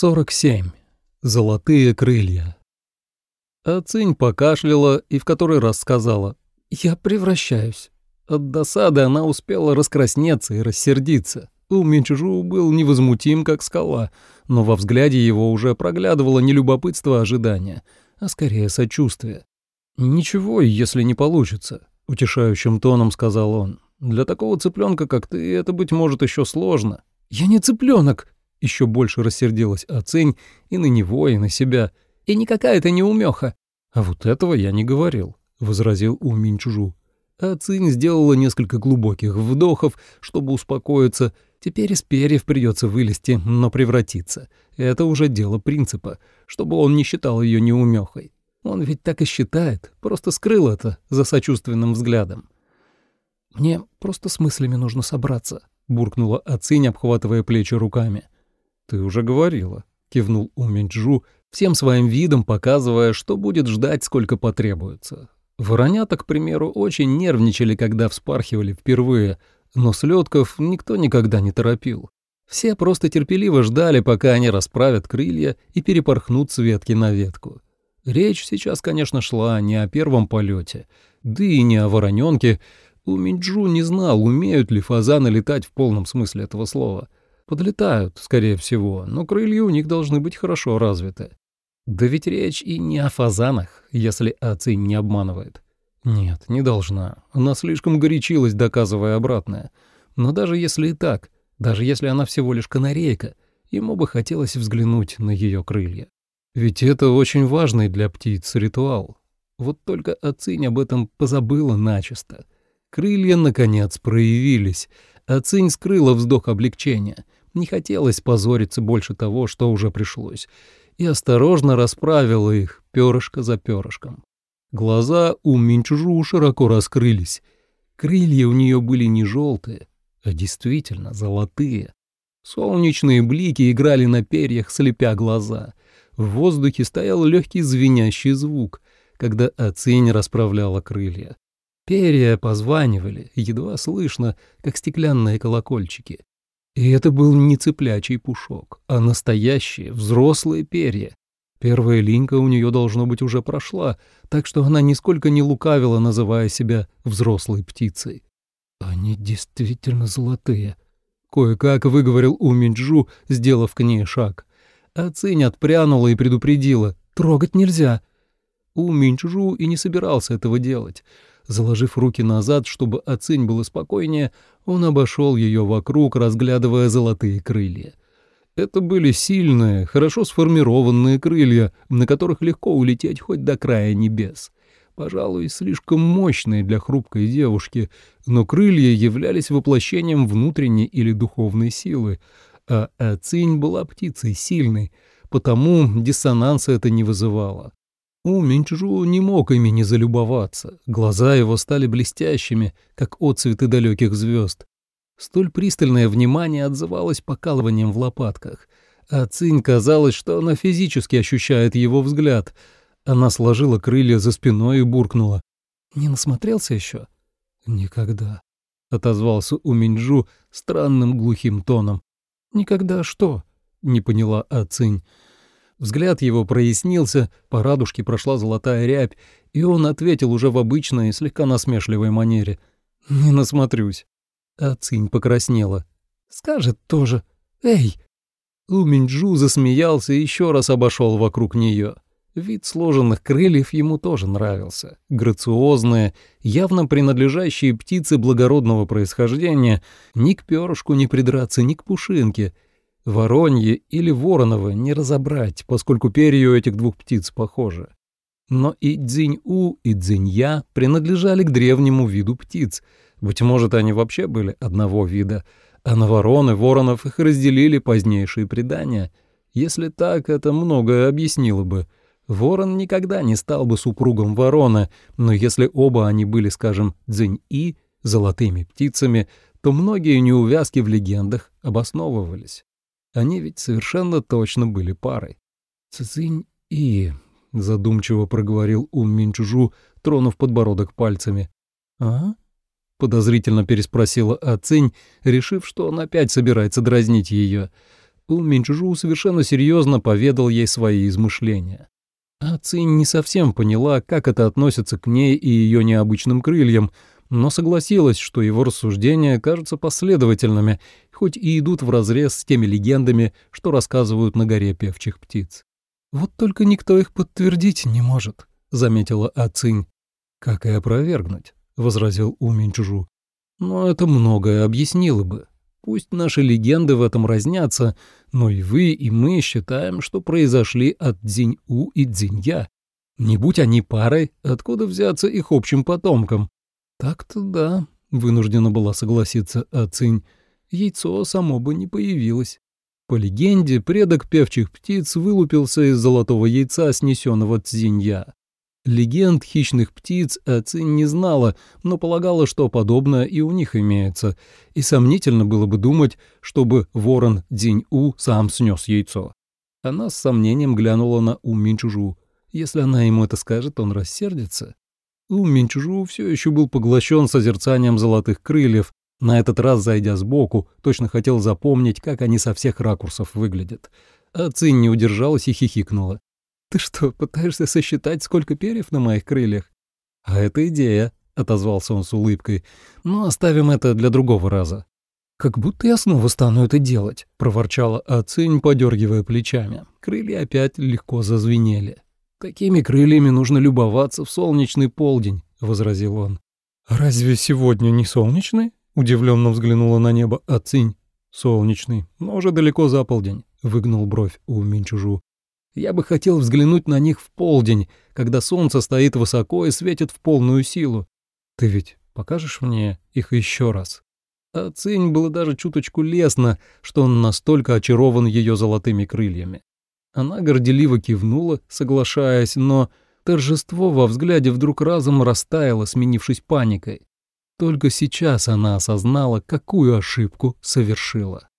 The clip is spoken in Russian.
47. Золотые крылья. Ацинь покашляла и в который раз сказала «Я превращаюсь». От досады она успела раскраснеться и рассердиться. У Минчжу был невозмутим, как скала, но во взгляде его уже проглядывало не любопытство а ожидания, а скорее сочувствие. «Ничего, если не получится», — утешающим тоном сказал он. «Для такого цыпленка, как ты, это, быть может, еще сложно». «Я не цыпленок, еще больше рассердилась Ацинь и на него, и на себя. «И никакая ты не умеха!» «А вот этого я не говорил», — возразил У Минчужу. Ацинь сделала несколько глубоких вдохов, чтобы успокоиться. Теперь из перьев придется вылезти, но превратиться. Это уже дело принципа, чтобы он не считал ее неумехой. Он ведь так и считает, просто скрыл это за сочувственным взглядом. «Мне просто с мыслями нужно собраться», — буркнула Ацинь, обхватывая плечи руками. «Ты уже говорила», — кивнул Уминджу, всем своим видом показывая, что будет ждать, сколько потребуется. Воронята, к примеру, очень нервничали, когда вспархивали впервые, но слетков никто никогда не торопил. Все просто терпеливо ждали, пока они расправят крылья и перепорхнут с ветки на ветку. Речь сейчас, конечно, шла не о первом полете, да и не о вороненке. У Минджу не знал, умеют ли фазаны летать в полном смысле этого слова — Подлетают, скорее всего, но крылья у них должны быть хорошо развиты. Да ведь речь и не о фазанах, если Ацинь не обманывает. Нет, не должна. Она слишком горячилась, доказывая обратное. Но даже если и так, даже если она всего лишь канарейка, ему бы хотелось взглянуть на ее крылья. Ведь это очень важный для птиц ритуал. Вот только Ацинь об этом позабыла начисто. Крылья, наконец, проявились. Ацинь скрыла вздох облегчения — не хотелось позориться больше того, что уже пришлось, и осторожно расправила их перышко за перышком. Глаза у Минчжу широко раскрылись. Крылья у нее были не желтые, а действительно золотые. Солнечные блики играли на перьях, слепя глаза. В воздухе стоял легкий звенящий звук, когда Ацинь расправляла крылья. Перья позванивали, едва слышно, как стеклянные колокольчики. И это был не цыплячий пушок, а настоящие взрослые перья. Первая линька у нее, должно быть, уже прошла, так что она нисколько не лукавила, называя себя взрослой птицей. «Они действительно золотые», — кое-как выговорил У Минджу, сделав к ней шаг. А Цинь отпрянула и предупредила. «Трогать нельзя». У Минджу и не собирался этого делать. Заложив руки назад, чтобы Ацинь было спокойнее, он обошел ее вокруг, разглядывая золотые крылья. Это были сильные, хорошо сформированные крылья, на которых легко улететь хоть до края небес. Пожалуй, слишком мощные для хрупкой девушки, но крылья являлись воплощением внутренней или духовной силы, а Ацинь была птицей сильной, потому диссонанса это не вызывало. У Минчжу не мог ими не залюбоваться. Глаза его стали блестящими, как отцветы далеких звезд. Столь пристальное внимание отзывалось покалыванием в лопатках. А Цинь казалось, что она физически ощущает его взгляд. Она сложила крылья за спиной и буркнула. «Не насмотрелся еще?» «Никогда», — отозвался у Минджу странным глухим тоном. «Никогда что?» — не поняла Ацинь. Взгляд его прояснился, по радужке прошла золотая рябь, и он ответил уже в обычной, слегка насмешливой манере. «Не насмотрюсь». А Цинь покраснела. «Скажет тоже. Эй!» У засмеялся и еще раз обошел вокруг нее. Вид сложенных крыльев ему тоже нравился. Грациозные, явно принадлежащие птице благородного происхождения, ни к перышку не придраться, ни к пушинке — Воронье или вороново не разобрать, поскольку перья у этих двух птиц похожи. Но и дзинь-у, и дзинь-я принадлежали к древнему виду птиц. Быть может, они вообще были одного вида, а на ворон и воронов их разделили позднейшие предания. Если так, это многое объяснило бы. Ворон никогда не стал бы супругом ворона, но если оба они были, скажем, дзинь-и, золотыми птицами, то многие неувязки в легендах обосновывались. Они ведь совершенно точно были парой. «Цзинь и...» — задумчиво проговорил Ун Минчужу, тронув подбородок пальцами. «А?» — подозрительно переспросила Ацинь, решив, что он опять собирается дразнить ее. У Минчжу совершенно серьезно поведал ей свои измышления. А Цинь не совсем поняла, как это относится к ней и ее необычным крыльям, но согласилась, что его рассуждения кажутся последовательными, хоть и идут вразрез с теми легендами, что рассказывают на горе певчих птиц. «Вот только никто их подтвердить не может», — заметила Ацинь. «Как и опровергнуть», — возразил У Минчжу. «Но это многое объяснило бы. Пусть наши легенды в этом разнятся, но и вы, и мы считаем, что произошли от Дзинь-У и Дзинь-Я. Не будь они парой, откуда взяться их общим потомкам? Так-то да, вынуждена была согласиться Ацинь. Яйцо само бы не появилось. По легенде, предок певчих птиц вылупился из золотого яйца, снесенного Цзинья. Легенд хищных птиц Ацинь не знала, но полагала, что подобное и у них имеется, и сомнительно было бы думать, чтобы ворон Дзинь-У сам снес яйцо. Она с сомнением глянула на У Минчужу. Если она ему это скажет, он рассердится. У Минчужу все еще был поглощен созерцанием золотых крыльев, на этот раз зайдя сбоку, точно хотел запомнить, как они со всех ракурсов выглядят. А Цинь не удержалась и хихикнула. «Ты что, пытаешься сосчитать, сколько перьев на моих крыльях?» «А это идея», — отозвался он с улыбкой. «Но оставим это для другого раза». «Как будто я снова стану это делать», — проворчала Ацинь, подергивая плечами. Крылья опять легко зазвенели. «Такими крыльями нужно любоваться в солнечный полдень», — возразил он. «Разве сегодня не солнечный?» — удивленно взглянула на небо Ацинь. «Солнечный, но уже далеко за полдень», — выгнул бровь у Минчужу. Я бы хотел взглянуть на них в полдень, когда солнце стоит высоко и светит в полную силу. Ты ведь покажешь мне их еще раз?» А Цинь было даже чуточку лестно, что он настолько очарован ее золотыми крыльями. Она горделиво кивнула, соглашаясь, но торжество во взгляде вдруг разом растаяло, сменившись паникой. Только сейчас она осознала, какую ошибку совершила.